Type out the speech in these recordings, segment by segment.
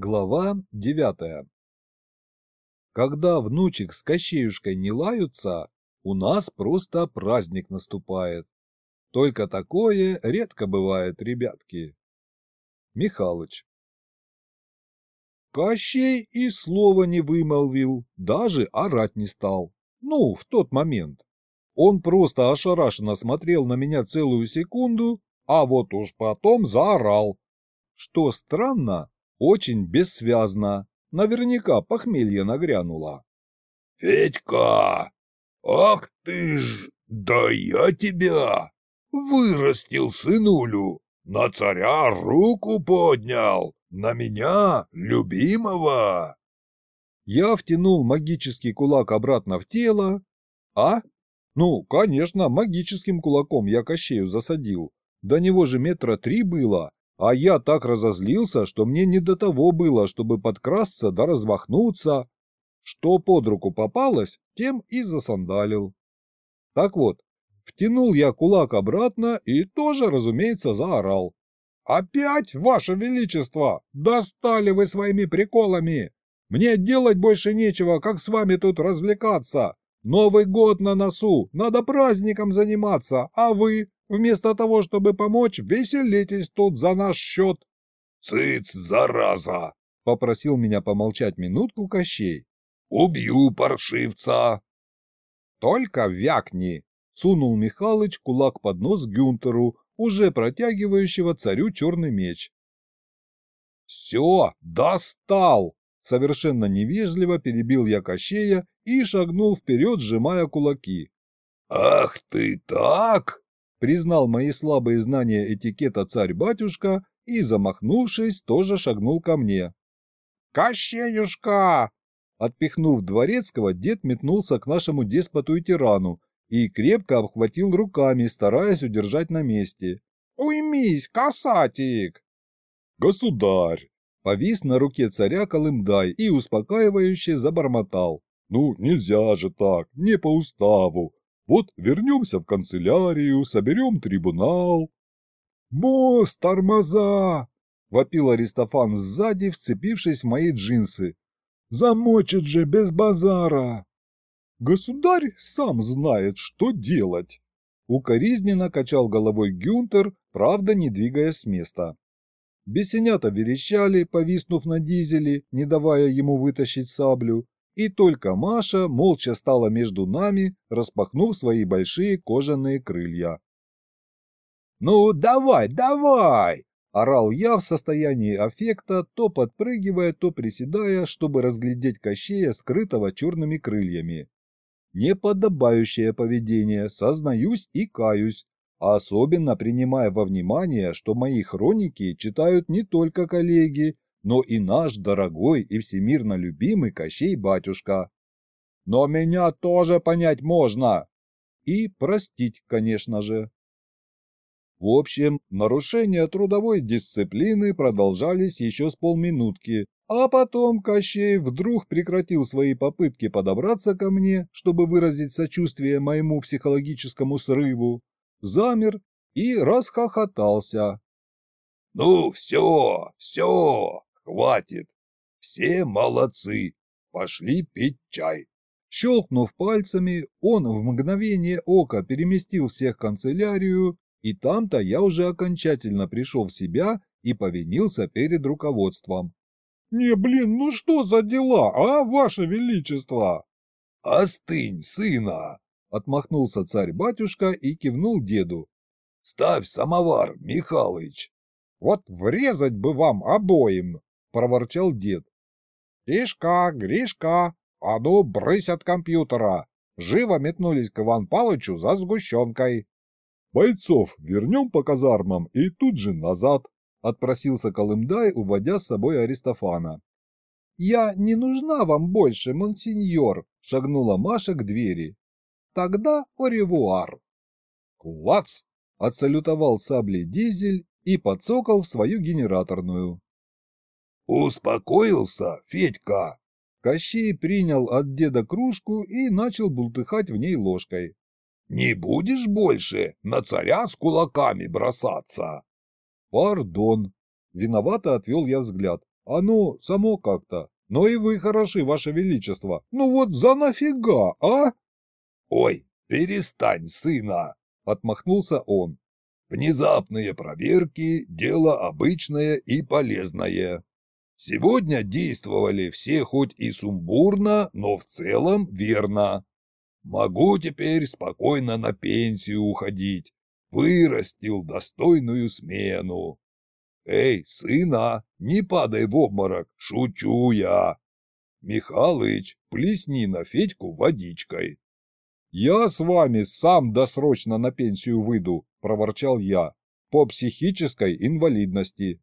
Глава девятая Когда внучек с Кощеюшкой не лаются, у нас просто праздник наступает. Только такое редко бывает, ребятки. Михалыч Кощей и слова не вымолвил, даже орать не стал. Ну, в тот момент. Он просто ошарашенно смотрел на меня целую секунду, а вот уж потом заорал. Что странно, очень бессвязно. Наверняка похмелье нагрянуло. «Федька! Ах ты ж! Да я тебя! Вырастил сынулю! На царя руку поднял! На меня, любимого!» Я втянул магический кулак обратно в тело. А? Ну, конечно, магическим кулаком я Кощею засадил. До него же метра три было, а я так разозлился, что мне не до того было, чтобы подкрасться да размахнуться. Что под руку попалось, тем и засандалил. Так вот, втянул я кулак обратно и тоже, разумеется, заорал. «Опять, Ваше Величество! Достали вы своими приколами! Мне делать больше нечего, как с вами тут развлекаться! Новый год на носу, надо праздником заниматься, а вы, вместо того, чтобы помочь, веселитесь тут за наш счет!» «Цыц, зараза!» — попросил меня помолчать минутку Кощей. «Убью паршивца!» «Только вякни!» — сунул Михалыч кулак под нос Гюнтеру, уже протягивающего царю черный меч. «Все, достал!» Совершенно невежливо перебил я Кощея и шагнул вперед, сжимая кулаки. «Ах ты так!» Признал мои слабые знания этикета царь-батюшка и, замахнувшись, тоже шагнул ко мне. «Кощеюшка!» Отпихнув дворецкого, дед метнулся к нашему деспоту и тирану и крепко обхватил руками, стараясь удержать на месте. «Уймись, касатик!» «Государь!» Повис на руке царя Колымдай и успокаивающе забормотал. «Ну, нельзя же так, не по уставу. Вот вернемся в канцелярию, соберем трибунал». «Мост, тормоза!» – вопил Аристофан сзади, вцепившись в мои джинсы. «Замочит же без базара!» «Государь сам знает, что делать!» Укоризненно качал головой Гюнтер, правда не двигаясь с места. Бесенята верещали, повиснув на дизеле, не давая ему вытащить саблю, и только Маша молча стала между нами, распахнув свои большие кожаные крылья. «Ну, давай, давай!» – орал я в состоянии аффекта, то подпрыгивая, то приседая, чтобы разглядеть Кощея, скрытого черными крыльями. Неподобающее поведение, сознаюсь и каюсь, особенно принимая во внимание, что мои хроники читают не только коллеги, но и наш дорогой и всемирно любимый Кощей-батюшка. Но меня тоже понять можно. И простить, конечно же. В общем, нарушения трудовой дисциплины продолжались еще с полминутки, а потом Кощей вдруг прекратил свои попытки подобраться ко мне, чтобы выразить сочувствие моему психологическому срыву, замер и расхохотался. «Ну, все, все, хватит. Все молодцы. Пошли пить чай». Щелкнув пальцами, он в мгновение ока переместил всех в канцелярию, и там-то я уже окончательно пришел в себя и повинился перед руководством. «Не, блин, ну что за дела, а, ваше величество?» «Остынь, сына!» Отмахнулся царь-батюшка и кивнул деду. «Ставь самовар, Михалыч!» «Вот врезать бы вам обоим!» – проворчал дед. «Тишка, Гришка, а ну брысь от компьютера!» Живо метнулись к Иван Палычу за сгущенкой. «Бойцов вернем по казармам и тут же назад», – отпросился Колымдай, уводя с собой Аристофана. «Я не нужна вам больше, монсеньор», – шагнула Маша к двери. Тогда оревуар. Клац! Отсалютовал саблей дизель и подсокал в свою генераторную. «Успокоился, Федька?» Кощей принял от деда кружку и начал бултыхать в ней ложкой. «Не будешь больше на царя с кулаками бросаться?» «Пардон». Виновато отвел я взгляд. Оно само как-то. Но и вы хороши, ваше величество. Ну вот за нафига, а? Ой, перестань, сына, отмахнулся он. Внезапные проверки – дело обычное и полезное. Сегодня действовали все хоть и сумбурно, но в целом верно. Могу теперь спокойно на пенсию уходить. Вырастил достойную смену. Эй, сына, не падай в обморок, шучу я. Михалыч, плесни на Федьку водичкой. Я с вами сам досрочно на пенсию выйду, проворчал я, по психической инвалидности.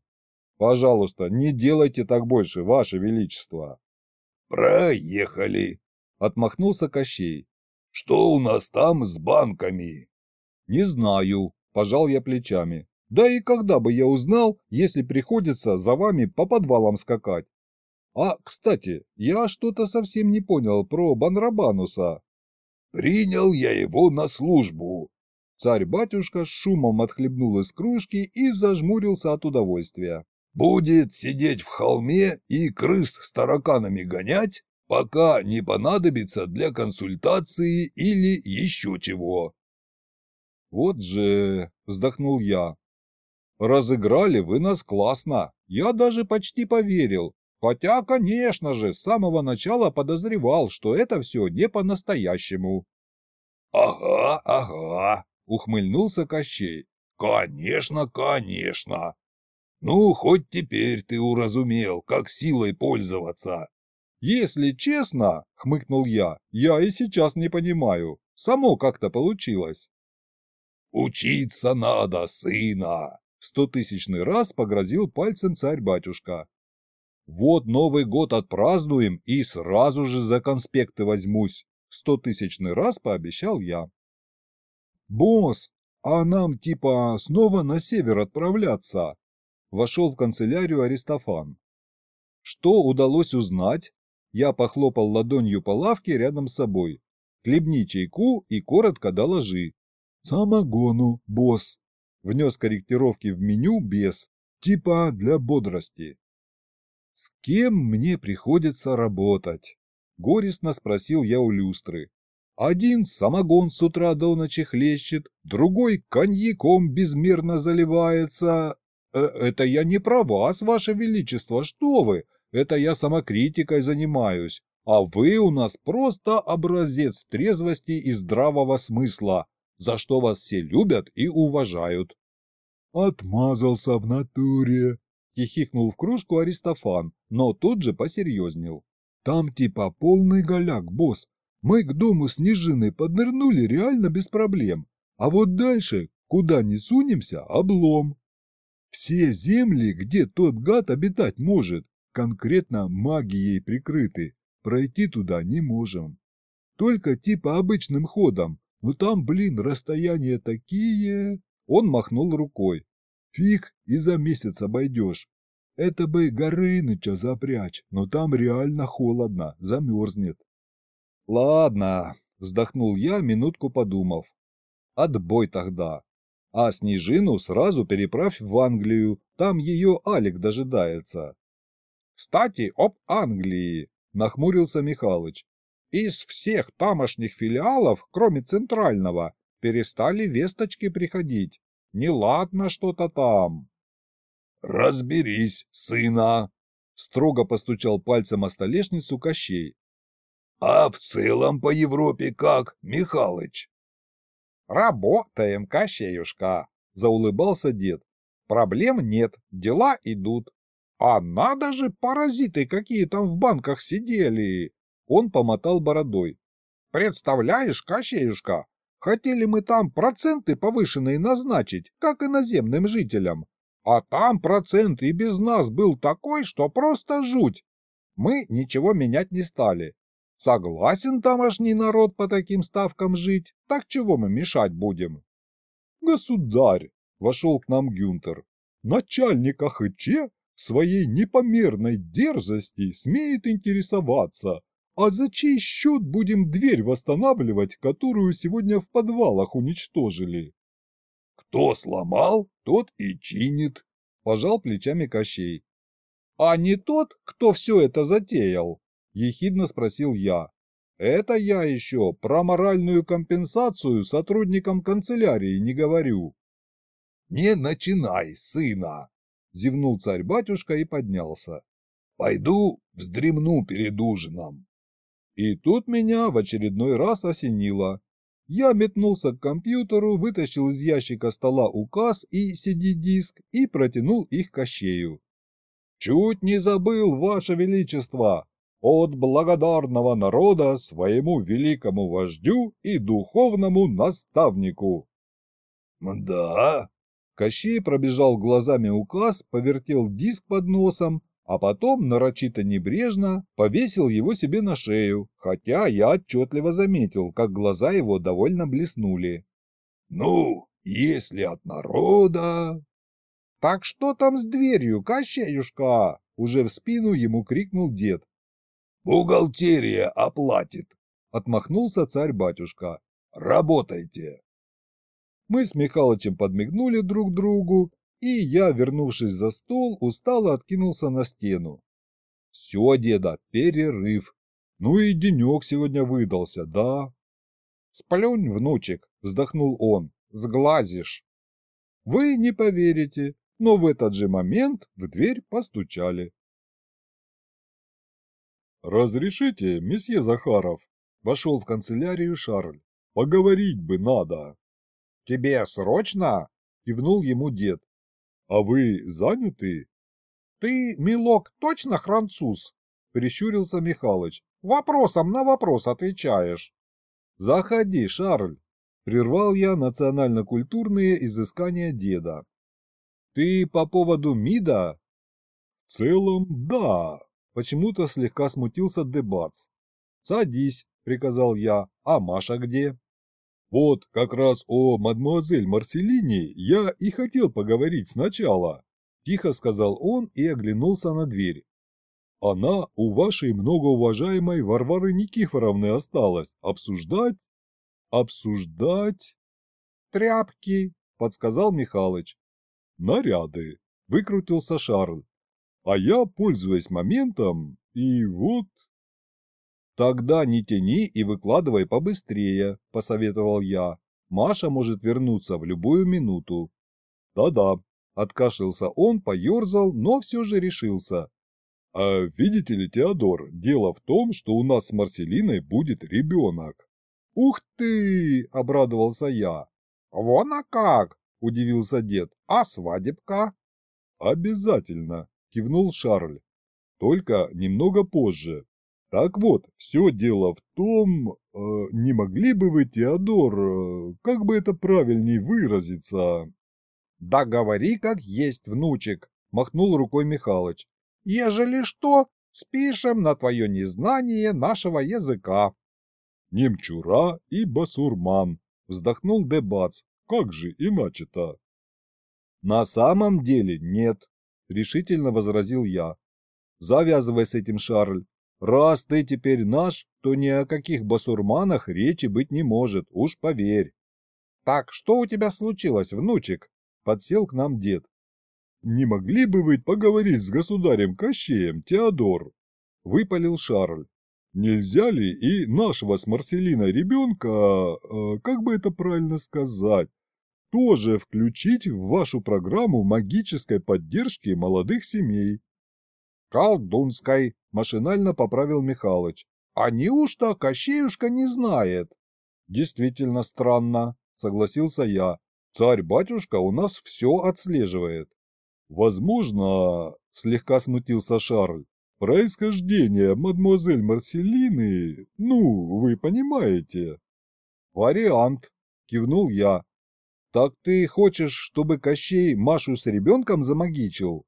Пожалуйста, не делайте так больше, ваше величество. Проехали, отмахнулся Кощей. Что у нас там с банками? Не знаю, пожал я плечами. Да и когда бы я узнал, если приходится за вами по подвалам скакать? А, кстати, я что-то совсем не понял про Банрабануса. Принял я его на службу. Царь-батюшка с шумом отхлебнул из кружки и зажмурился от удовольствия. Будет сидеть в холме и крыс с тараканами гонять, пока не понадобится для консультации или еще чего. Вот же, вздохнул я. Разыграли вы нас классно, я даже почти поверил. Хотя, конечно же, с самого начала подозревал, что это все не по-настоящему. «Ага, ага», — ухмыльнулся Кощей. «Конечно, конечно. Ну, хоть теперь ты уразумел, как силой пользоваться. «Если честно, — хмыкнул я, — я и сейчас не понимаю. Само как-то получилось». «Учиться надо, сына!» — стотысячный раз погрозил пальцем царь-батюшка. «Вот Новый год отпразднуем и сразу же за конспекты возьмусь», — стотысячный раз пообещал я. «Босс, а нам типа снова на север отправляться?» Вошел в канцелярию Аристофан. «Что удалось узнать?» Я похлопал ладонью по лавке рядом с собой. Хлебни чайку и коротко доложи. «Самогону, босс!» Внес корректировки в меню без, типа для бодрости. «С кем мне приходится работать?» Горестно спросил я у люстры. Один самогон с утра до ночи хлещет, другой коньяком безмерно заливается. Э, это я не про вас, ваше величество, что вы? Это я самокритикой занимаюсь, а вы у нас просто образец трезвости и здравого смысла, за что вас все любят и уважают». «Отмазался в натуре», – хихикнул в кружку Аристофан, но тут же посерьезнел. «Там типа полный голяк, босс. Мы к дому Снежины поднырнули реально без проблем. А вот дальше, куда не сунемся, облом. Все земли, где тот гад обитать может, конкретно магией прикрыты, пройти туда не можем. Только типа обычным ходом, но там, блин, расстояния такие... Он махнул рукой. Фиг, и за месяц обойдешь. Это бы Горыныча запрячь, но там реально холодно, замерзнет. Ладно, вздохнул я, минутку подумав. Отбой тогда. А Снежину сразу переправь в Англию, там ее Алик дожидается. Кстати, об Англии, нахмурился Михалыч. Из всех тамошних филиалов, кроме центрального, перестали весточки приходить. Неладно что-то там. Разберись, сына, строго постучал пальцем о столешницу Кощей. А в целом по Европе как, Михалыч? Работаем, Кощеюшка, заулыбался дед. Проблем нет, дела идут. А надо же, паразиты какие там в банках сидели. Он помотал бородой. Представляешь, Кощеюшка, хотели мы там проценты повышенные назначить, как иноземным жителям. А там процент и без нас был такой, что просто жуть. Мы ничего менять не стали. Согласен тамошний народ по таким ставкам жить, так чего мы мешать будем? Государь, вошел к нам Гюнтер, начальник АХЧ своей непомерной дерзости смеет интересоваться, а за чей счет будем дверь восстанавливать, которую сегодня в подвалах уничтожили? Кто сломал, тот и чинит, пожал плечами Кощей. А не тот, кто все это затеял? Ехидно спросил я. Это я еще про моральную компенсацию сотрудникам канцелярии не говорю. Не начинай, сына, зевнул царь-батюшка и поднялся. Пойду вздремну перед ужином. И тут меня в очередной раз осенило. Я метнулся к компьютеру, вытащил из ящика стола указ и CD-диск и протянул их Кощею. «Чуть не забыл, Ваше Величество! От благодарного народа своему великому вождю и духовному наставнику!» «Да?» Кощей пробежал глазами указ, повертел диск под носом, а потом нарочито небрежно повесил его себе на шею, хотя я отчетливо заметил, как глаза его довольно блеснули. «Ну, если от народа...» «Так что там с дверью, Кощеюшка?» Уже в спину ему крикнул дед. «Бухгалтерия оплатит», — отмахнулся царь-батюшка. «Работайте». Мы с Михалычем подмигнули друг другу и я, вернувшись за стол, устало откинулся на стену. Все, деда, перерыв. Ну и денек сегодня выдался, да? Сплюнь, внучек, вздохнул он, сглазишь. Вы не поверите, но в этот же момент в дверь постучали. «Разрешите, месье Захаров?» Вошел в канцелярию Шарль. «Поговорить бы надо». «Тебе срочно?» – кивнул ему дед. «А вы заняты?» «Ты, милок, точно француз?» – прищурился Михалыч. «Вопросом на вопрос отвечаешь». «Заходи, Шарль!» – прервал я национально-культурные изыскания деда. «Ты по поводу МИДа?» «В целом, да», – почему-то слегка смутился Дебац. «Садись», – приказал я, – «а Маша где?» Вот как раз о мадмуазель Марселине я и хотел поговорить сначала, тихо сказал он и оглянулся на дверь. Она у вашей многоуважаемой Варвары Никифоровны осталась. Обсуждать? Обсуждать? Тряпки, подсказал Михалыч. Наряды, выкрутился Шарль. А я, пользуясь моментом, и вот «Тогда не тяни и выкладывай побыстрее», – посоветовал я. «Маша может вернуться в любую минуту». «Да-да», – откашлялся он, поерзал, но все же решился. «А видите ли, Теодор, дело в том, что у нас с Марселиной будет ребенок». «Ух ты!» – обрадовался я. «Вон а как!» – удивился дед. «А свадебка?» «Обязательно!» – кивнул Шарль. «Только немного позже, так вот, все дело в том, э, не могли бы вы, Теодор, э, как бы это правильней выразиться? Да говори как есть, внучек, махнул рукой Михалыч. Ежели что, спишем на твое незнание нашего языка. Немчура и басурман, вздохнул Дебац. Как же иначе-то? На самом деле нет, решительно возразил я. Завязывай с этим, Шарль. Раз ты теперь наш, то ни о каких басурманах речи быть не может, уж поверь. Так, что у тебя случилось, внучек? Подсел к нам дед. Не могли бы вы поговорить с государем Кощеем, Теодор? Выпалил Шарль. Нельзя ли и нашего с Марселиной ребенка, э, как бы это правильно сказать, тоже включить в вашу программу магической поддержки молодых семей? Колдунской, машинально поправил Михалыч. А неужто Кощеюшка не знает? Действительно странно, согласился я. Царь-батюшка у нас все отслеживает. Возможно, слегка смутился Шарль, происхождение мадемуазель Марселины, ну, вы понимаете. Вариант, кивнул я. Так ты хочешь, чтобы Кощей Машу с ребенком замагичил?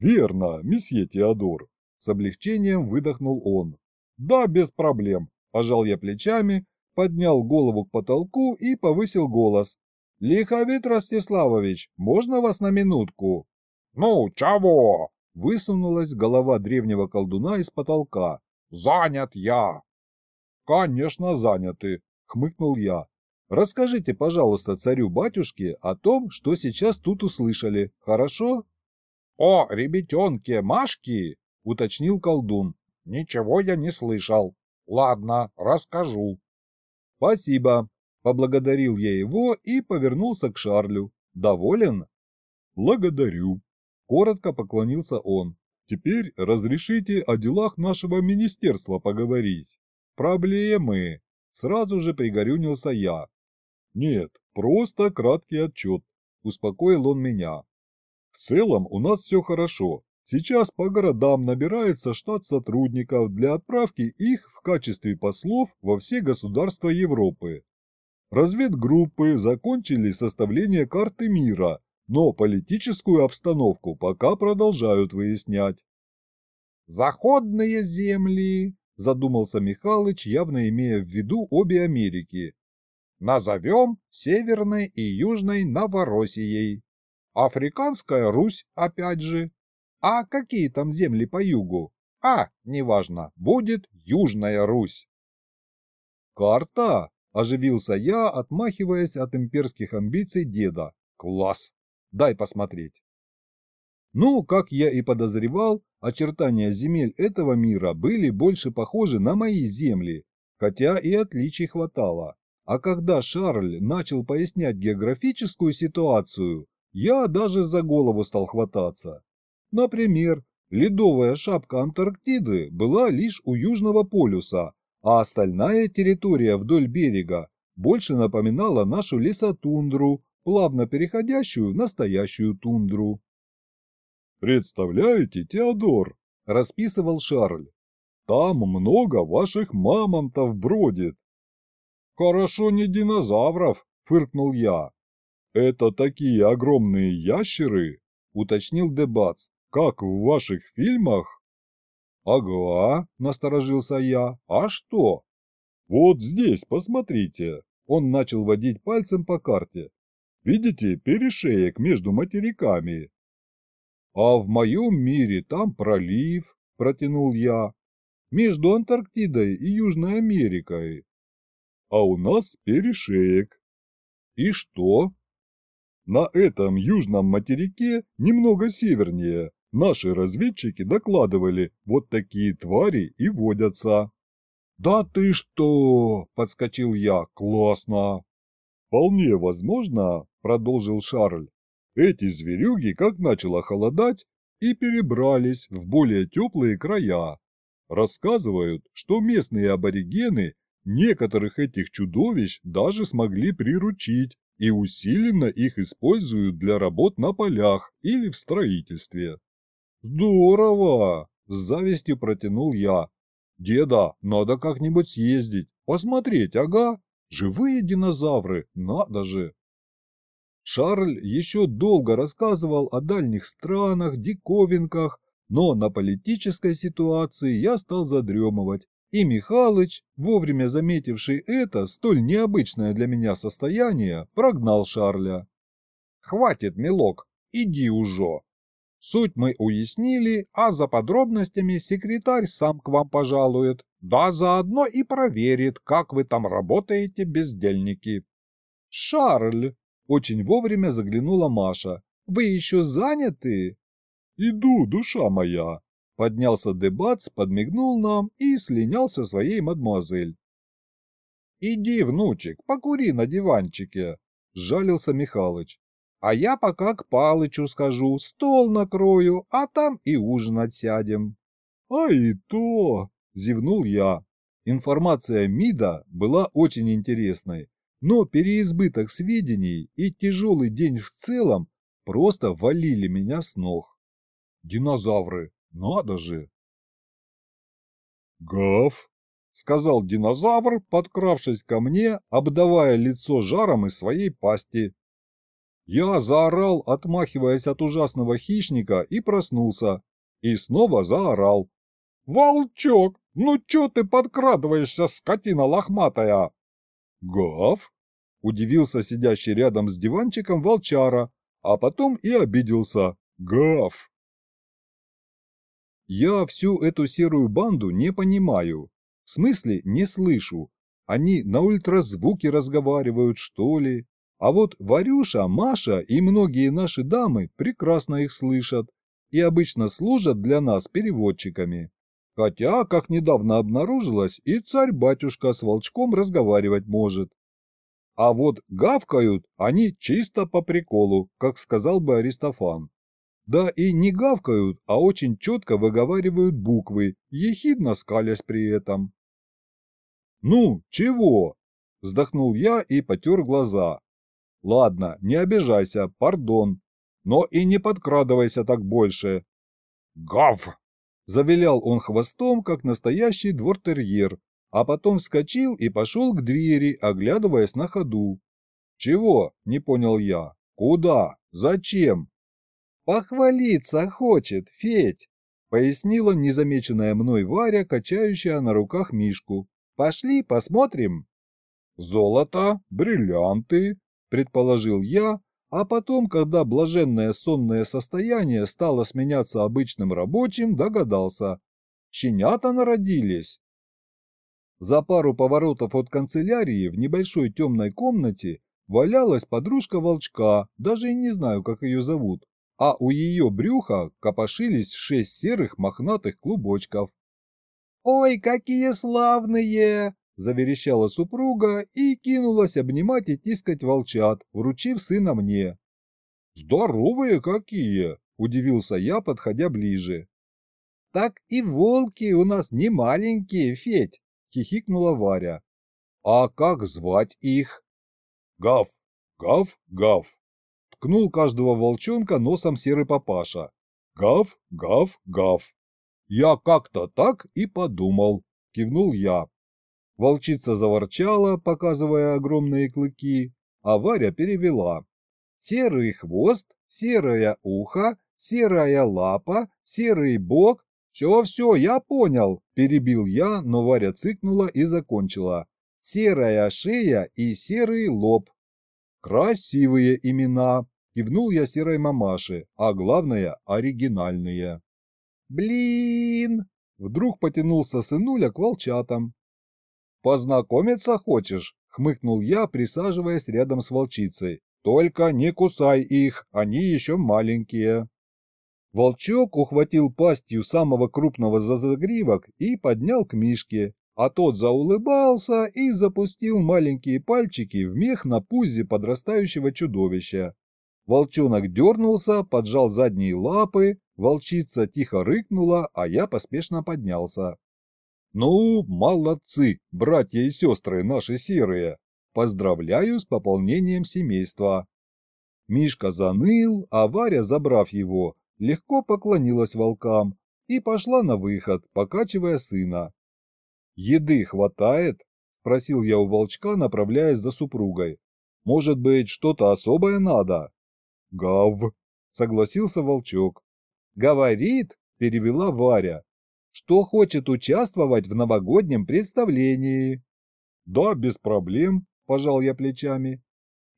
Верно, месье Теодор, с облегчением выдохнул он. «Да, без проблем», – пожал я плечами, поднял голову к потолку и повысил голос. «Лиховит Ростиславович, можно вас на минутку?» «Ну, чего?» – высунулась голова древнего колдуна из потолка. «Занят я!» «Конечно, заняты», – хмыкнул я. «Расскажите, пожалуйста, царю-батюшке о том, что сейчас тут услышали, хорошо?» «О ребятенке Машки!» — уточнил колдун. «Ничего я не слышал. Ладно, расскажу». «Спасибо», — поблагодарил я его и повернулся к Шарлю. «Доволен?» «Благодарю», — коротко поклонился он. «Теперь разрешите о делах нашего министерства поговорить». «Проблемы!» — сразу же пригорюнился я. «Нет, просто краткий отчет», — успокоил он меня. «В целом у нас все хорошо. Сейчас по городам набирается штат сотрудников для отправки их в качестве послов во все государства Европы. Разведгруппы закончили составление карты мира, но политическую обстановку пока продолжают выяснять. «Заходные земли», – задумался Михалыч, явно имея в виду обе Америки. «Назовем Северной и Южной Новороссией. Африканская Русь, опять же. А какие там земли по югу? А, неважно, будет Южная Русь». «Карта?» – оживился я, отмахиваясь от имперских амбиций деда. «Класс! Дай посмотреть». Ну, как я и подозревал, очертания земель этого мира были больше похожи на мои земли, хотя и отличий хватало. А когда Шарль начал пояснять географическую ситуацию, я даже за голову стал хвататься. Например, ледовая шапка Антарктиды была лишь у Южного полюса, а остальная территория вдоль берега больше напоминала нашу лесотундру, плавно переходящую в настоящую тундру. «Представляете, Теодор?» – расписывал Шарль. «Там много ваших мамонтов бродит». «Хорошо не динозавров», – фыркнул я. «Это такие огромные ящеры?» – уточнил Дебац. «Как в ваших фильмах?» «Ага», – насторожился я. «А что?» «Вот здесь, посмотрите». Он начал водить пальцем по карте. «Видите перешеек между материками?» «А в моем мире там пролив», – протянул я. «Между Антарктидой и Южной Америкой». «А у нас перешеек». «И что?» «На этом южном материке немного севернее Наши разведчики докладывали, вот такие твари и водятся. «Да ты что!» – подскочил я. «Классно!» «Вполне возможно», – продолжил Шарль. «Эти зверюги, как начало холодать, и перебрались в более теплые края. Рассказывают, что местные аборигены некоторых этих чудовищ даже смогли приручить и усиленно их используют для работ на полях или в строительстве. «Здорово!» – с завистью протянул я. «Деда, надо как-нибудь съездить, посмотреть, ага! Живые динозавры, надо же!» Шарль еще долго рассказывал о дальних странах, диковинках, но на политической ситуации я стал задремывать, и Михалыч, вовремя заметивший это столь необычное для меня состояние, прогнал Шарля. «Хватит, милок, иди уже!» Суть мы уяснили, а за подробностями секретарь сам к вам пожалует. Да заодно и проверит, как вы там работаете, бездельники. Шарль, очень вовремя заглянула Маша. Вы еще заняты? Иду, душа моя. Поднялся Дебац, подмигнул нам и слинял со своей мадемуазель. «Иди, внучек, покури на диванчике», – сжалился Михалыч. А я пока к Палычу схожу, стол накрою, а там и ужинать сядем. А и то, зевнул я. Информация МИДа была очень интересной, но переизбыток сведений и тяжелый день в целом просто валили меня с ног. Динозавры, надо же. Гав, сказал динозавр, подкравшись ко мне, обдавая лицо жаром из своей пасти. Я заорал, отмахиваясь от ужасного хищника, и проснулся. И снова заорал. «Волчок, ну чё ты подкрадываешься, скотина лохматая?» «Гав?» – удивился сидящий рядом с диванчиком волчара, а потом и обиделся. «Гав!» Я всю эту серую банду не понимаю. В смысле, не слышу. Они на ультразвуке разговаривают, что ли? А вот Варюша, Маша и многие наши дамы прекрасно их слышат. и обычно служат для нас переводчиками. Хотя, как недавно обнаружилось, и царь-батюшка с волчком разговаривать может. А вот гавкают они чисто по приколу, как сказал бы Аристофан. Да и не гавкают, а очень четко выговаривают буквы, ехидно скалясь при этом. «Ну, чего?» – вздохнул я и потер глаза. «Ладно, не обижайся, пардон, но и не подкрадывайся так больше». «Гав!» – завилял он хвостом, как настоящий двортерьер, а потом вскочил и пошел к двери, оглядываясь на ходу. «Чего?» – не понял я. «Куда? Зачем?» «Похвалиться хочет, Федь!» – пояснила незамеченная мной Варя, качающая на руках Мишку. «Пошли, посмотрим!» «Золото, бриллианты», – предположил я, а потом, когда блаженное сонное состояние стало сменяться обычным рабочим, догадался. Щенята народились. За пару поворотов от канцелярии в небольшой темной комнате валялась подружка волчка, даже и не знаю, как ее зовут а у ее брюха копошились шесть серых мохнатых клубочков. «Ой, какие славные!» – заверещала супруга и кинулась обнимать и тискать волчат, вручив сына мне. «Здоровые какие!» – удивился я, подходя ближе. «Так и волки у нас не маленькие, Федь!» – хихикнула Варя. «А как звать их?» «Гав! Гав! Гав!» Ткнул каждого волчонка носом серый папаша. Гав, гав, гав. Я как-то так и подумал, кивнул я. Волчица заворчала, показывая огромные клыки, а Варя перевела. Серый хвост, серое ухо, серая лапа, серый бок. Все-все, я понял, перебил я, но Варя цыкнула и закончила. Серая шея и серый лоб. Красивые имена, Кивнул я серой мамаше, а главное – оригинальные. «Блин!» – вдруг потянулся сынуля к волчатам. «Познакомиться хочешь?» – хмыкнул я, присаживаясь рядом с волчицей. «Только не кусай их, они еще маленькие». Волчок ухватил пастью самого крупного за загривок и поднял к Мишке, а тот заулыбался и запустил маленькие пальчики в мех на пузе подрастающего чудовища. Волчонок дернулся, поджал задние лапы, волчица тихо рыкнула, а я поспешно поднялся. «Ну, молодцы, братья и сестры наши серые! Поздравляю с пополнением семейства!» Мишка заныл, а Варя, забрав его, легко поклонилась волкам и пошла на выход, покачивая сына. «Еды хватает?» – спросил я у волчка, направляясь за супругой. «Может быть, что-то особое надо?» «Гав», — согласился волчок. «Говорит», — перевела Варя, — «что хочет участвовать в новогоднем представлении». «Да, без проблем», — пожал я плечами.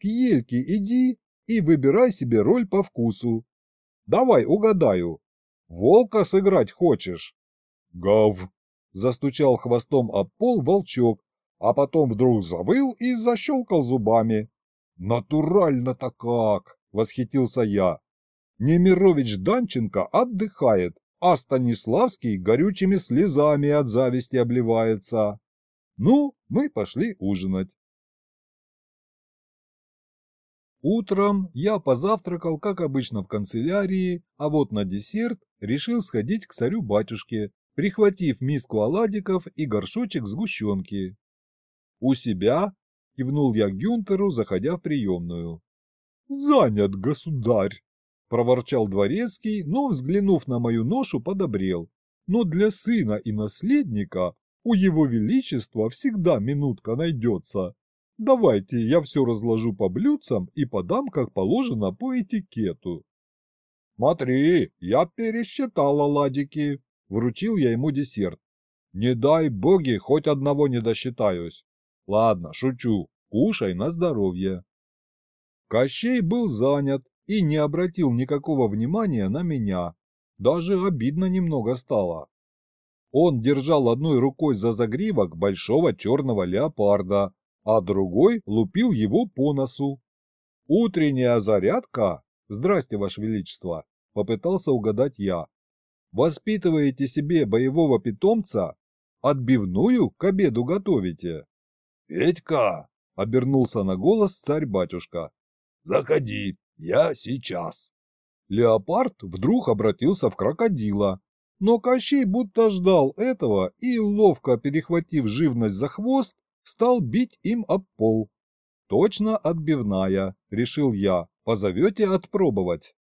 «К Ельке иди и выбирай себе роль по вкусу. Давай угадаю. Волка сыграть хочешь?» «Гав», — застучал хвостом об пол волчок, а потом вдруг завыл и защелкал зубами. «Натурально-то как!» Восхитился я. Немирович Данченко отдыхает, а Станиславский горючими слезами от зависти обливается. Ну, мы пошли ужинать. Утром я позавтракал, как обычно, в канцелярии, а вот на десерт решил сходить к царю-батюшке, прихватив миску оладиков и горшочек сгущенки. «У себя?» – кивнул я Гюнтеру, заходя в приемную. «Занят, государь!» – проворчал дворецкий, но, взглянув на мою ношу, подобрел. «Но для сына и наследника у его величества всегда минутка найдется. Давайте я все разложу по блюдцам и подам, как положено, по этикету». «Смотри, я пересчитал оладики», – вручил я ему десерт. «Не дай боги, хоть одного не досчитаюсь». «Ладно, шучу, кушай на здоровье». Кощей был занят и не обратил никакого внимания на меня. Даже обидно немного стало. Он держал одной рукой за загривок большого черного леопарда, а другой лупил его по носу. «Утренняя зарядка? Здрасте, Ваше Величество!» попытался угадать я. Воспитываете себе боевого питомца? Отбивную к обеду готовите? Петька, обернулся на голос царь-батюшка. Заходи, я сейчас. Леопард вдруг обратился в крокодила, но Кощей будто ждал этого и, ловко перехватив живность за хвост, стал бить им об пол. Точно отбивная, решил я, позовете отпробовать.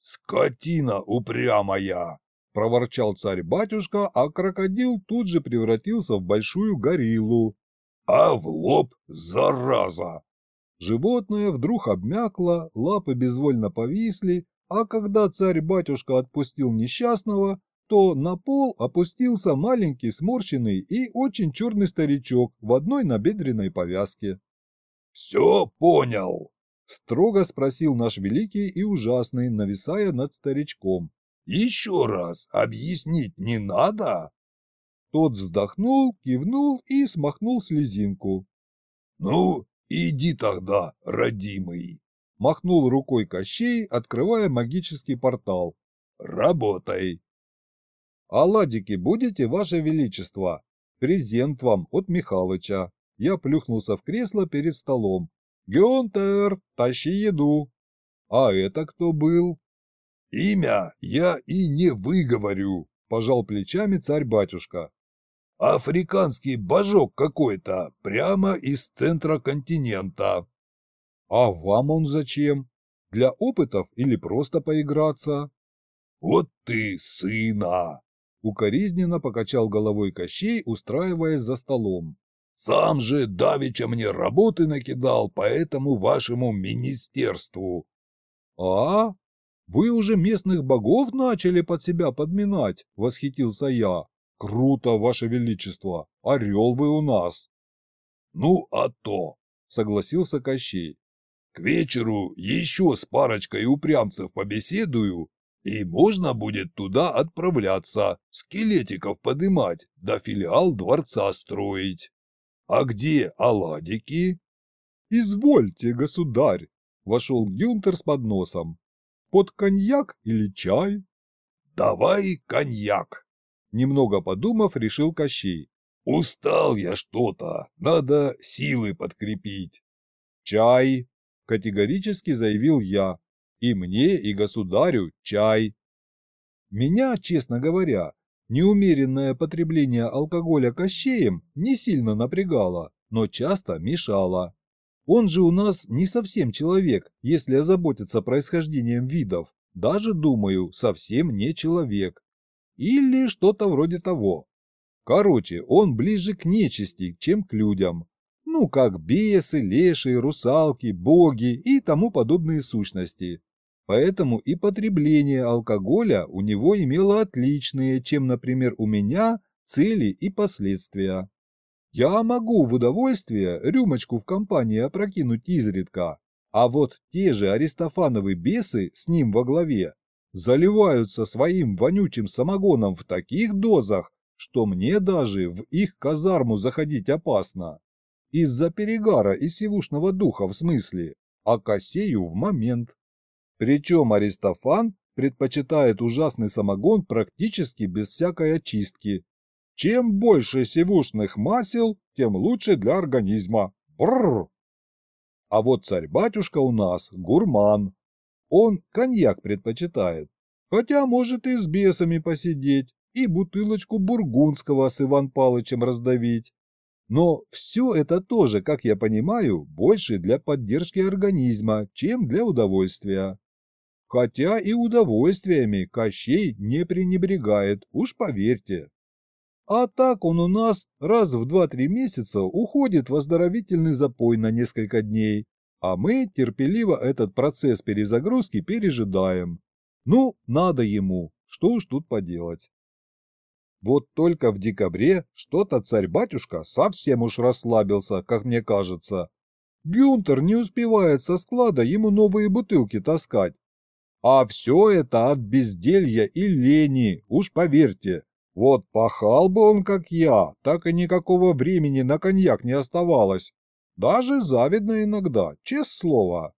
Скотина упрямая! – проворчал царь-батюшка, а крокодил тут же превратился в большую гориллу. «А в лоб, зараза!» Животное вдруг обмякло, лапы безвольно повисли, а когда царь-батюшка отпустил несчастного, то на пол опустился маленький сморщенный и очень черный старичок в одной набедренной повязке. «Все понял?» – строго спросил наш великий и ужасный, нависая над старичком. Еще раз объяснить не надо?» Тот вздохнул, кивнул и смахнул слезинку. «Ну, иди тогда, родимый!» Махнул рукой Кощей, открывая магический портал. «Работай!» «Оладики будете, Ваше Величество? Презент вам от Михалыча!» Я плюхнулся в кресло перед столом. «Гюнтер, тащи еду!» «А это кто был?» Имя я и не выговорю, пожал плечами царь-батюшка. Африканский божок какой-то, прямо из центра континента. А вам он зачем? Для опытов или просто поиграться? Вот ты, сына! Укоризненно покачал головой Кощей, устраиваясь за столом. Сам же давеча мне работы накидал по этому вашему министерству. А? «Вы уже местных богов начали под себя подминать?» – восхитился я. «Круто, Ваше Величество! Орел вы у нас!» «Ну, а то!» – согласился Кощей. «К вечеру еще с парочкой упрямцев побеседую, и можно будет туда отправляться, скелетиков подымать, да филиал дворца строить. А где оладики?» «Извольте, государь!» – вошел Гюнтер с подносом. Под коньяк или чай? Давай коньяк. Немного подумав, решил Кощей. Устал я что-то, надо силы подкрепить. Чай, категорически заявил я. И мне, и государю чай. Меня, честно говоря, неумеренное потребление алкоголя Кощеем не сильно напрягало, но часто мешало. Он же у нас не совсем человек, если озаботиться происхождением видов. Даже, думаю, совсем не человек. Или что-то вроде того. Короче, он ближе к нечисти, чем к людям. Ну, как бесы, леши, русалки, боги и тому подобные сущности. Поэтому и потребление алкоголя у него имело отличные, чем, например, у меня, цели и последствия. Я могу в удовольствие рюмочку в компании опрокинуть изредка, а вот те же аристофановы бесы с ним во главе заливаются своим вонючим самогоном в таких дозах, что мне даже в их казарму заходить опасно. Из-за перегара и сивушного духа в смысле, а косею в момент. Причем Аристофан предпочитает ужасный самогон практически без всякой очистки, чем больше сивушных масел, тем лучше для организма. Бррр. А вот царь-батюшка у нас гурман. Он коньяк предпочитает, хотя может и с бесами посидеть, и бутылочку бургундского с Иван Палычем раздавить. Но все это тоже, как я понимаю, больше для поддержки организма, чем для удовольствия. Хотя и удовольствиями Кощей не пренебрегает, уж поверьте. А так он у нас раз в 2-3 месяца уходит в оздоровительный запой на несколько дней, а мы терпеливо этот процесс перезагрузки пережидаем. Ну, надо ему, что уж тут поделать. Вот только в декабре что-то царь-батюшка совсем уж расслабился, как мне кажется. Гюнтер не успевает со склада ему новые бутылки таскать. А все это от безделья и лени, уж поверьте. Вот пахал бы он, как я, так и никакого времени на коньяк не оставалось. Даже завидно иногда, честное слово.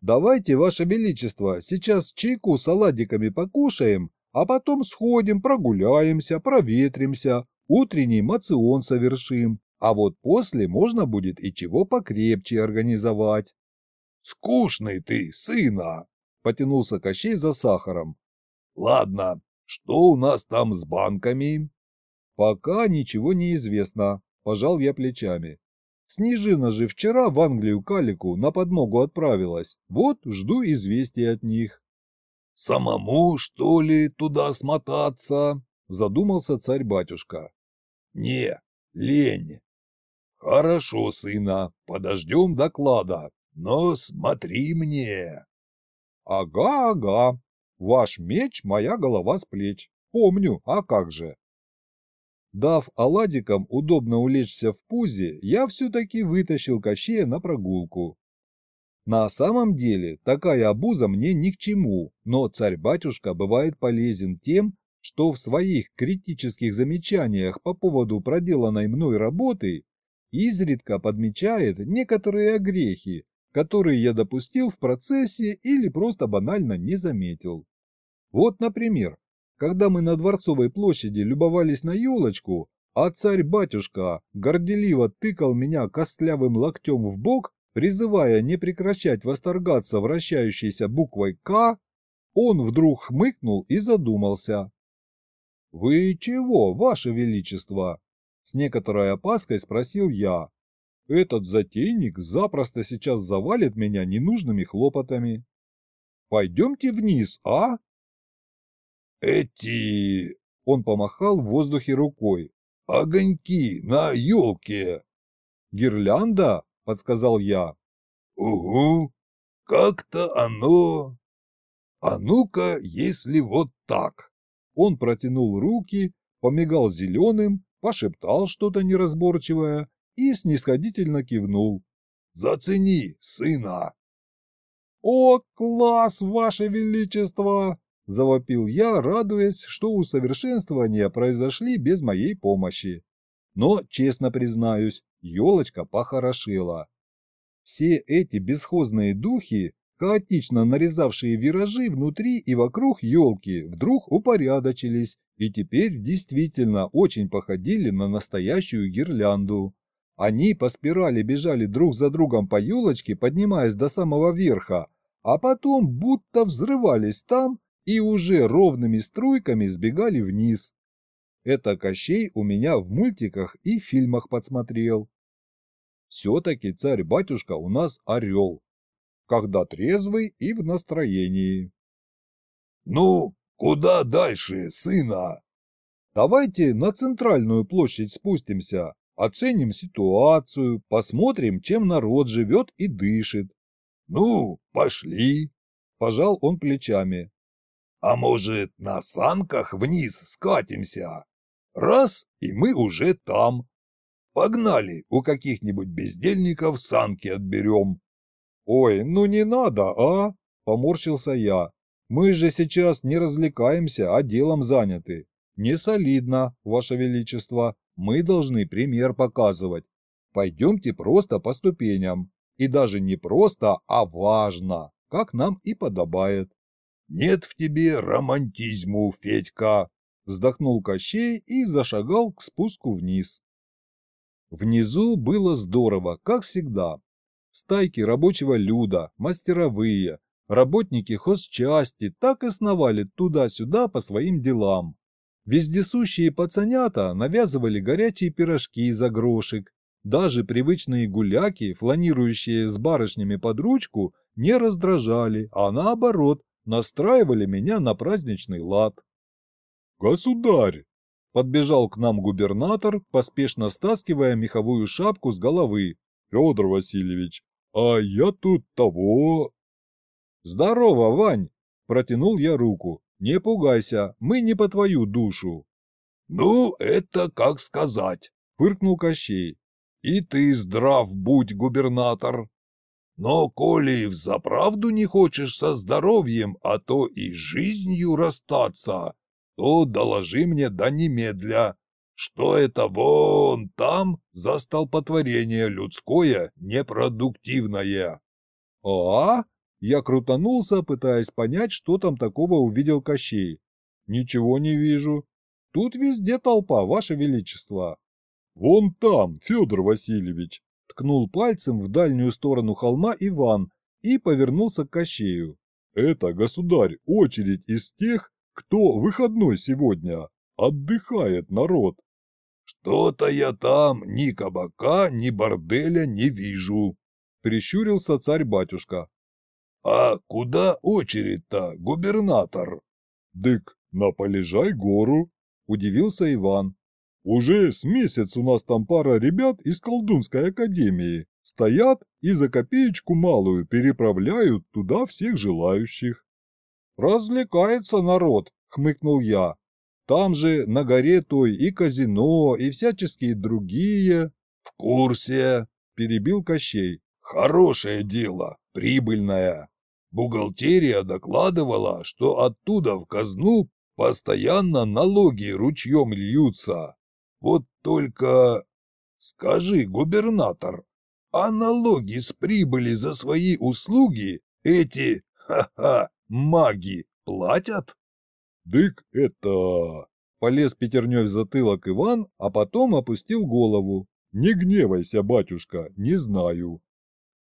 Давайте, Ваше Величество, сейчас чайку с оладиками покушаем, а потом сходим, прогуляемся, проветримся, утренний мацион совершим, а вот после можно будет и чего покрепче организовать. «Скучный ты, сына!» – потянулся Кощей за сахаром. «Ладно, что у нас там с банками?» «Пока ничего не известно», – пожал я плечами. Снежина же вчера в Англию Калику на подмогу отправилась. Вот жду известий от них. «Самому, что ли, туда смотаться?» – задумался царь-батюшка. «Не, лень. Хорошо, сына, подождем доклада, но смотри мне». «Ага, ага. Ваш меч – моя голова с плеч. Помню, а как же?» Дав оладикам удобно улечься в пузе, я все-таки вытащил Кощея на прогулку. На самом деле, такая обуза мне ни к чему, но царь-батюшка бывает полезен тем, что в своих критических замечаниях по поводу проделанной мной работы изредка подмечает некоторые огрехи, которые я допустил в процессе или просто банально не заметил. Вот, например, когда мы на Дворцовой площади любовались на елочку, а царь-батюшка горделиво тыкал меня костлявым локтем в бок, призывая не прекращать восторгаться вращающейся буквой «К», он вдруг хмыкнул и задумался. «Вы чего, ваше величество?» С некоторой опаской спросил я. «Этот затейник запросто сейчас завалит меня ненужными хлопотами. Пойдемте вниз, а?» «Эти...» — он помахал в воздухе рукой. «Огоньки на елке!» «Гирлянда?» — подсказал я. «Угу, как-то оно...» «А ну-ка, если вот так!» Он протянул руки, помигал зеленым, пошептал что-то неразборчивое и снисходительно кивнул. «Зацени, сына!» «О, класс, ваше величество!» – завопил я, радуясь, что усовершенствования произошли без моей помощи. Но, честно признаюсь, елочка похорошела. Все эти бесхозные духи, хаотично нарезавшие виражи внутри и вокруг елки, вдруг упорядочились и теперь действительно очень походили на настоящую гирлянду. Они по спирали бежали друг за другом по елочке, поднимаясь до самого верха, а потом будто взрывались там, и уже ровными струйками сбегали вниз. Это Кощей у меня в мультиках и фильмах подсмотрел. Все-таки царь-батюшка у нас орел, когда трезвый и в настроении. «Ну, куда дальше, сына?» «Давайте на центральную площадь спустимся, оценим ситуацию, посмотрим, чем народ живет и дышит». «Ну, пошли!» – пожал он плечами. А может, на санках вниз скатимся? Раз, и мы уже там. Погнали, у каких-нибудь бездельников санки отберем. Ой, ну не надо, а? Поморщился я. Мы же сейчас не развлекаемся, а делом заняты. Не солидно, Ваше Величество. Мы должны пример показывать. Пойдемте просто по ступеням. И даже не просто, а важно, как нам и подобает. «Нет в тебе романтизму, Федька!» Вздохнул Кощей и зашагал к спуску вниз. Внизу было здорово, как всегда. Стайки рабочего люда, мастеровые, работники хозчасти так и сновали туда-сюда по своим делам. Вездесущие пацанята навязывали горячие пирожки за грошек. Даже привычные гуляки, фланирующие с барышнями под ручку, не раздражали, а наоборот, настраивали меня на праздничный лад. «Государь!» – подбежал к нам губернатор, поспешно стаскивая меховую шапку с головы. «Федор Васильевич, а я тут того...» «Здорово, Вань!» – протянул я руку. «Не пугайся, мы не по твою душу». «Ну, это как сказать», – фыркнул Кощей. «И ты здрав будь, губернатор. Но коли взаправду не хочешь со здоровьем, а то и жизнью расстаться, то доложи мне да немедля, что это вон там за столпотворение людское непродуктивное. А? Я крутанулся, пытаясь понять, что там такого увидел Кощей. Ничего не вижу. Тут везде толпа, Ваше Величество. Вон там, Федор Васильевич, ткнул пальцем в дальнюю сторону холма Иван и повернулся к Кощею. Это, государь, очередь из тех, кто выходной сегодня. Отдыхает народ. Что-то я там ни кабака, ни борделя не вижу, прищурился царь-батюшка. А куда очередь-то, губернатор? Дык, на Полежай гору, удивился Иван. Уже с месяц у нас там пара ребят из колдунской академии. Стоят и за копеечку малую переправляют туда всех желающих. «Развлекается народ», — хмыкнул я. «Там же на горе той и казино, и всяческие другие». «В курсе», — перебил Кощей. «Хорошее дело, прибыльное. Бухгалтерия докладывала, что оттуда в казну постоянно налоги ручьем льются. Вот только... Скажи, губернатор, а налоги с прибыли за свои услуги эти, ха-ха, маги платят? Дык это... Полез пятерней в затылок Иван, а потом опустил голову. Не гневайся, батюшка, не знаю.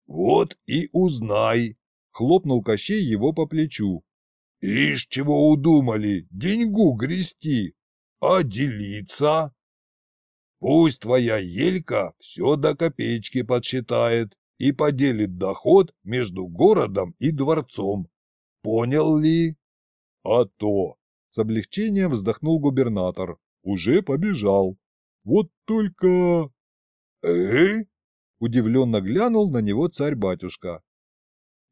Вот и узнай, хлопнул Кощей его по плечу. Ишь, чего удумали, деньгу грести, а делиться? Пусть твоя Елька все до копеечки подсчитает и поделит доход между городом и дворцом. Понял ли? А то, с облегчением вздохнул губернатор, уже побежал. Вот только... Э? Удивленно глянул на него царь-батюшка.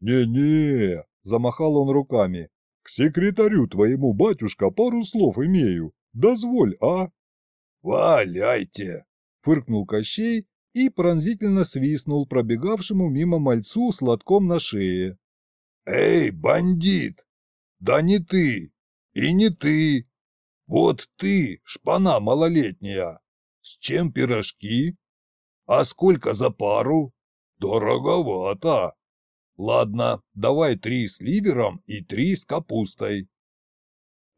«Не-не», – замахал он руками, – «к секретарю твоему, батюшка, пару слов имею. Дозволь, а?» «Валяйте!» – фыркнул Кощей и пронзительно свистнул пробегавшему мимо мальцу с лотком на шее. «Эй, бандит! Да не ты! И не ты! Вот ты, шпана малолетняя! С чем пирожки? А сколько за пару? Дороговато! Ладно, давай три с ливером и три с капустой.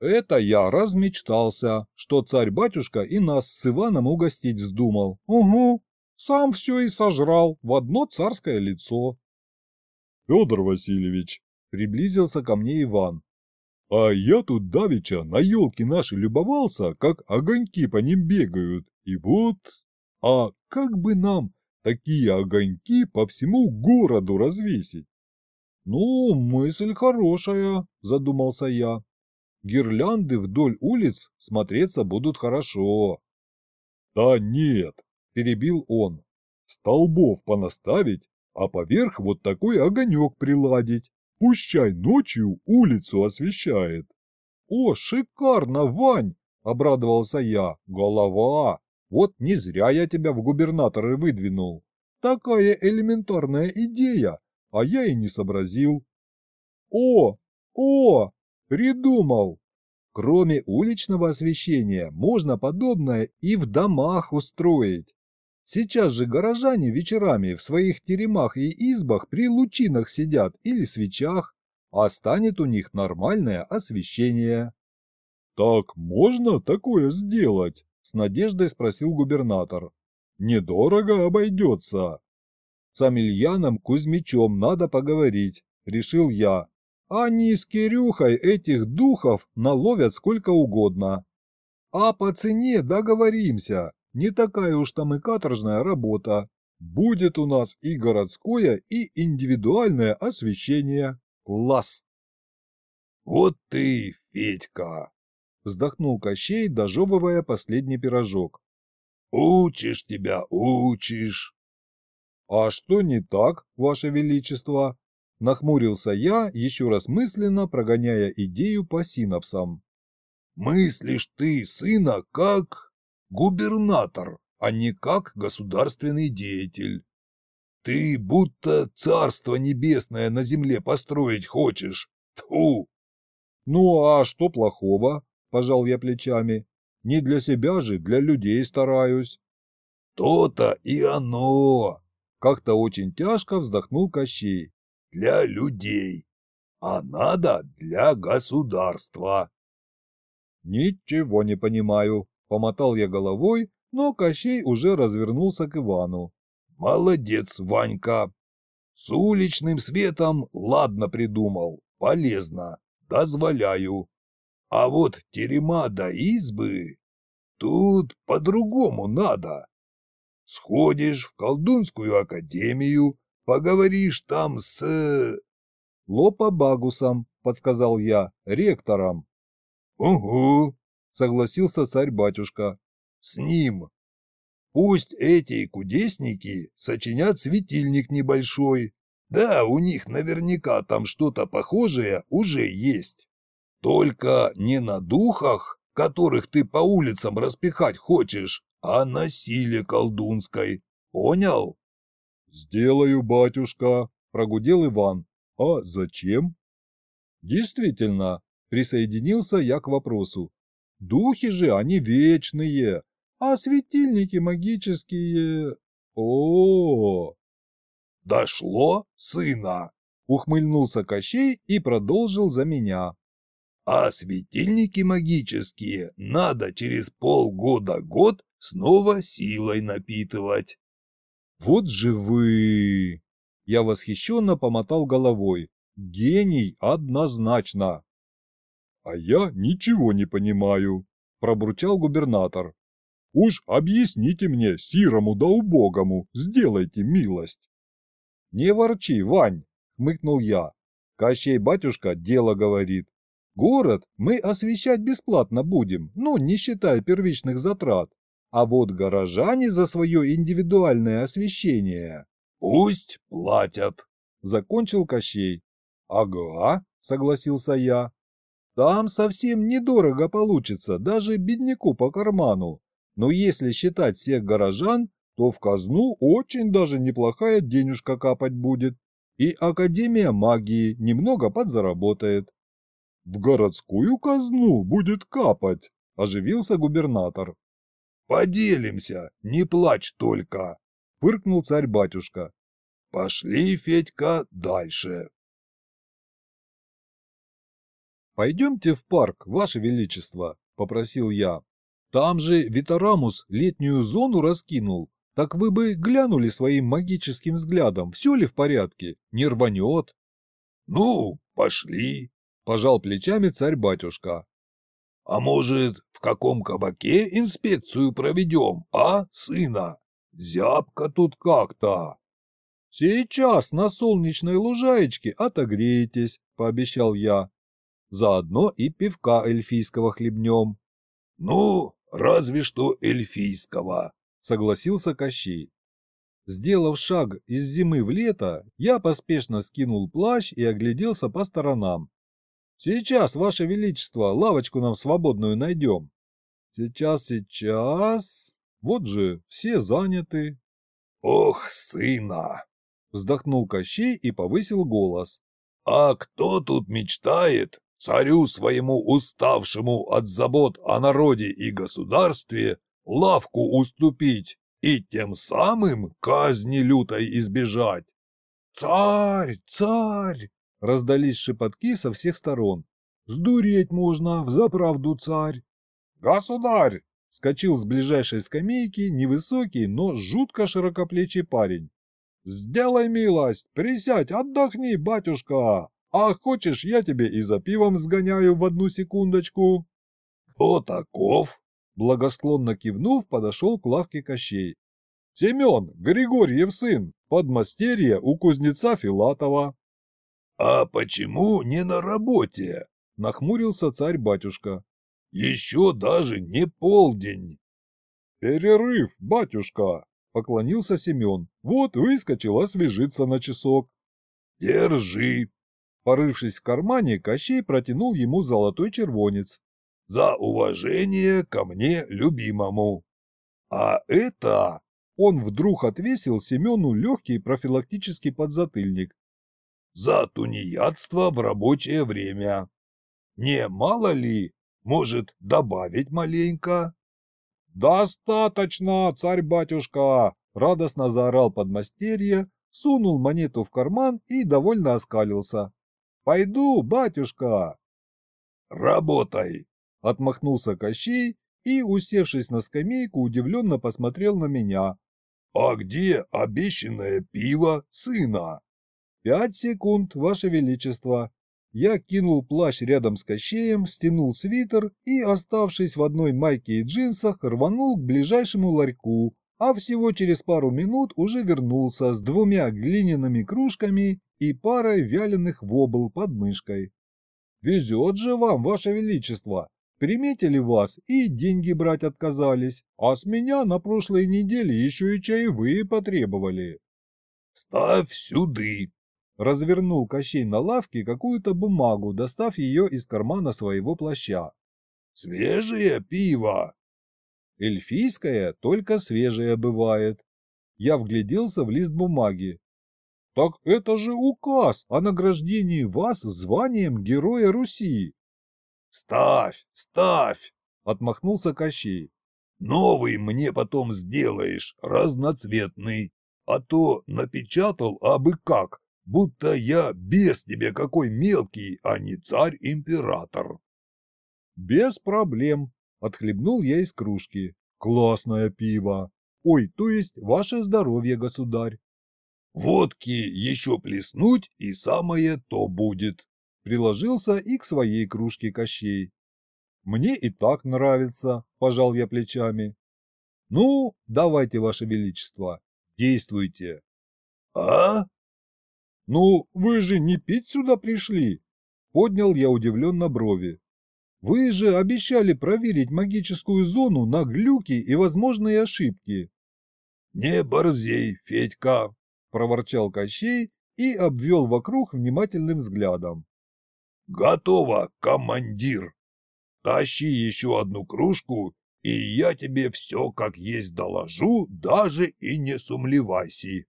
Это я размечтался, что царь-батюшка и нас с Иваном угостить вздумал. Угу, сам все и сожрал в одно царское лицо. Федор Васильевич, приблизился ко мне Иван. А я тут давеча на елке наши любовался, как огоньки по ним бегают. И вот... А как бы нам такие огоньки по всему городу развесить? «Ну, мысль хорошая», – задумался я. «Гирлянды вдоль улиц смотреться будут хорошо». «Да нет», – перебил он, – «столбов понаставить, а поверх вот такой огонек приладить. Пущай ночью улицу освещает». «О, шикарно, Вань!» – обрадовался я. «Голова! Вот не зря я тебя в губернаторы выдвинул. Такая элементарная идея, а я и не сообразил. О, о, придумал! Кроме уличного освещения, можно подобное и в домах устроить. Сейчас же горожане вечерами в своих теремах и избах при лучинах сидят или свечах, а станет у них нормальное освещение. «Так можно такое сделать?» – с надеждой спросил губернатор. «Недорого обойдется». С Амельяном Кузьмичом надо поговорить, решил я. Они с Кирюхой этих духов наловят сколько угодно. А по цене договоримся, не такая уж там и каторжная работа. Будет у нас и городское, и индивидуальное освещение. Класс! Вот ты, Федька! Вздохнул Кощей, дожевывая последний пирожок. Учишь тебя, учишь. «А что не так, Ваше Величество?» Нахмурился я, еще раз мысленно прогоняя идею по синапсам. «Мыслишь ты сына как губернатор, а не как государственный деятель. Ты будто царство небесное на земле построить хочешь. Тьфу!» «Ну а что плохого?» – пожал я плечами. «Не для себя же, для людей стараюсь». «То-то и оно!» Как-то очень тяжко вздохнул Кощей. Для людей, а надо для государства. Ничего не понимаю, помотал я головой, но Кощей уже развернулся к Ивану. Молодец, Ванька. С уличным светом ладно придумал, полезно, дозволяю. А вот терема до избы, тут по-другому надо. Сходишь в колдунскую академию, поговоришь там с... Лопа-багусом, подсказал я, ректором. Угу, согласился царь-батюшка. С ним. Пусть эти кудесники сочинят светильник небольшой. Да, у них наверняка там что-то похожее уже есть. Только не на духах, которых ты по улицам распихать хочешь, а на силе колдунской. Понял? Сделаю, батюшка, прогудел Иван. А зачем? Действительно, присоединился я к вопросу. Духи же они вечные, а светильники магические... О, -о, -о, Дошло, сына? Ухмыльнулся Кощей и продолжил за меня. А светильники магические надо через полгода-год снова силой напитывать. Вот же вы! Я восхищенно помотал головой. Гений однозначно. А я ничего не понимаю, пробурчал губернатор. Уж объясните мне, сирому да убогому, сделайте милость. Не ворчи, Вань, хмыкнул я. Кощей батюшка дело говорит. Город мы освещать бесплатно будем, ну, не считая первичных затрат. А вот горожане за свое индивидуальное освещение... Пусть платят, закончил Кощей. Ага, согласился я. Там совсем недорого получится, даже бедняку по карману. Но если считать всех горожан, то в казну очень даже неплохая денежка капать будет. И Академия магии немного подзаработает. В городскую казну будет капать, оживился губернатор. Поделимся, не плачь только, фыркнул царь-батюшка. Пошли, Федька, дальше. «Пойдемте в парк, Ваше Величество», – попросил я. «Там же Витарамус летнюю зону раскинул. Так вы бы глянули своим магическим взглядом, все ли в порядке, не рванет». «Ну, пошли», пожал плечами царь-батюшка. «А может, в каком кабаке инспекцию проведем, а, сына? Зябко тут как-то». «Сейчас на солнечной лужаечке отогреетесь», — пообещал я. «Заодно и пивка эльфийского хлебнем». «Ну, разве что эльфийского», — согласился Кощей. Сделав шаг из зимы в лето, я поспешно скинул плащ и огляделся по сторонам. Сейчас, Ваше Величество, лавочку нам свободную найдем. Сейчас, сейчас. Вот же, все заняты. Ох, сына! Вздохнул Кощей и повысил голос. А кто тут мечтает царю своему уставшему от забот о народе и государстве лавку уступить и тем самым казни лютой избежать? «Царь! Царь!» Раздались шепотки со всех сторон. «Сдуреть можно, взаправду царь!» «Государь!» — скочил с ближайшей скамейки невысокий, но жутко широкоплечий парень. «Сделай милость, присядь, отдохни, батюшка! А хочешь, я тебе и за пивом сгоняю в одну секундочку?» «Кто таков?» Благосклонно кивнув, подошел к лавке Кощей. «Семен, Григорьев сын, подмастерье у кузнеца Филатова». «А почему не на работе?» – нахмурился царь-батюшка. «Еще даже не полдень». «Перерыв, батюшка!» – поклонился Семен. «Вот выскочил освежиться на часок». «Держи!» Порывшись в кармане, Кощей протянул ему золотой червонец. «За уважение ко мне, любимому!» «А это...» Он вдруг отвесил Семену легкий профилактический подзатыльник за тунеядство в рабочее время. Не мало ли, может, добавить маленько? «Достаточно, царь-батюшка!» – радостно заорал подмастерье, сунул монету в карман и довольно оскалился. «Пойду, батюшка!» «Работай!» — отмахнулся Кощей и, усевшись на скамейку, удивленно посмотрел на меня. «А где обещанное пиво сына?» «Пять секунд, Ваше Величество!» Я кинул плащ рядом с Кощеем, стянул свитер и, оставшись в одной майке и джинсах, рванул к ближайшему ларьку, а всего через пару минут уже вернулся с двумя глиняными кружками и парой вяленых вобл под мышкой. «Везет же вам, Ваше Величество! Приметили вас и деньги брать отказались, а с меня на прошлой неделе еще и чаевые потребовали». «Ставь сюды!» Развернул Кощей на лавке какую-то бумагу, достав ее из кармана своего плаща. «Свежее пиво!» Эльфийское только свежее бывает. Я вгляделся в лист бумаги. Так это же указ о награждении вас званием Героя Руси. Ставь, ставь, отмахнулся Кощей. Новый мне потом сделаешь, разноцветный, а то напечатал абы как, будто я без тебе какой мелкий, а не царь-император. Без проблем, отхлебнул я из кружки. Классное пиво. Ой, то есть ваше здоровье, государь. Водки еще плеснуть и самое то будет. Приложился и к своей кружке Кощей. Мне и так нравится, пожал я плечами. Ну, давайте, ваше величество, действуйте. А? «Ну, вы же не пить сюда пришли?» Поднял я удивленно брови. «Вы же обещали проверить магическую зону на глюки и возможные ошибки». «Не борзей, Федька!» – проворчал Кощей и обвел вокруг внимательным взглядом. «Готово, командир! Тащи еще одну кружку, и я тебе все как есть доложу, даже и не сумлевайся!»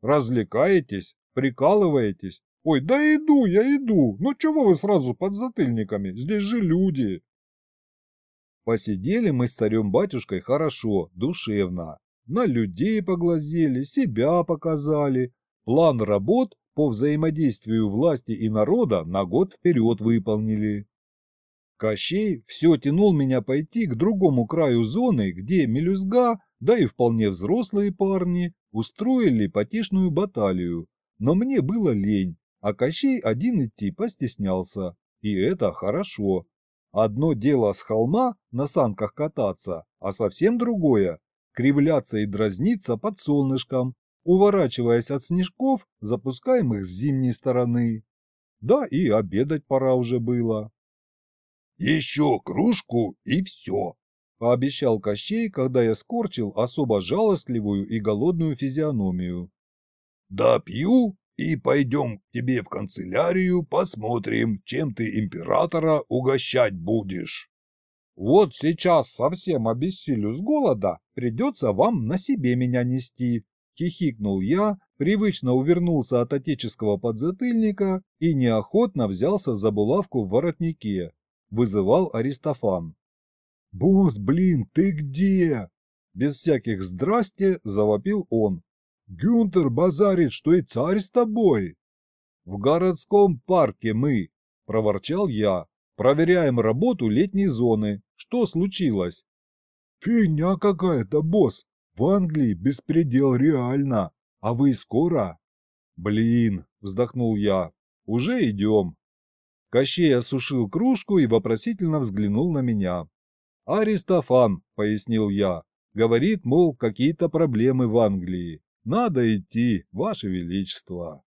«Развлекаетесь?» Прикалываетесь? Ой, да иду, я иду. Ну чего вы сразу под затыльниками? Здесь же люди. Посидели мы с царем-батюшкой хорошо, душевно. На людей поглазели, себя показали. План работ по взаимодействию власти и народа на год вперед выполнили. Кощей все тянул меня пойти к другому краю зоны, где мелюзга, да и вполне взрослые парни, устроили потешную баталию, но мне было лень, а Кощей один идти постеснялся. И это хорошо. Одно дело с холма на санках кататься, а совсем другое – кривляться и дразниться под солнышком, уворачиваясь от снежков, запускаемых с зимней стороны. Да и обедать пора уже было. «Еще кружку и все», – пообещал Кощей, когда я скорчил особо жалостливую и голодную физиономию. Допью и пойдем к тебе в канцелярию, посмотрим, чем ты императора угощать будешь. Вот сейчас совсем обессилю с голода, придется вам на себе меня нести, хихикнул я, привычно увернулся от отеческого подзатыльника и неохотно взялся за булавку в воротнике. Вызывал Аристофан. «Босс, блин, ты где?» Без всяких «здрасте» завопил он, Гюнтер базарит, что и царь с тобой. В городском парке мы, проворчал я, проверяем работу летней зоны. Что случилось? Фигня какая-то, босс. В Англии беспредел реально. А вы скоро? Блин, вздохнул я. Уже идем. Кощей осушил кружку и вопросительно взглянул на меня. «Аристофан», — пояснил я, — говорит, мол, какие-то проблемы в Англии. Надо идти, Ваше Величество.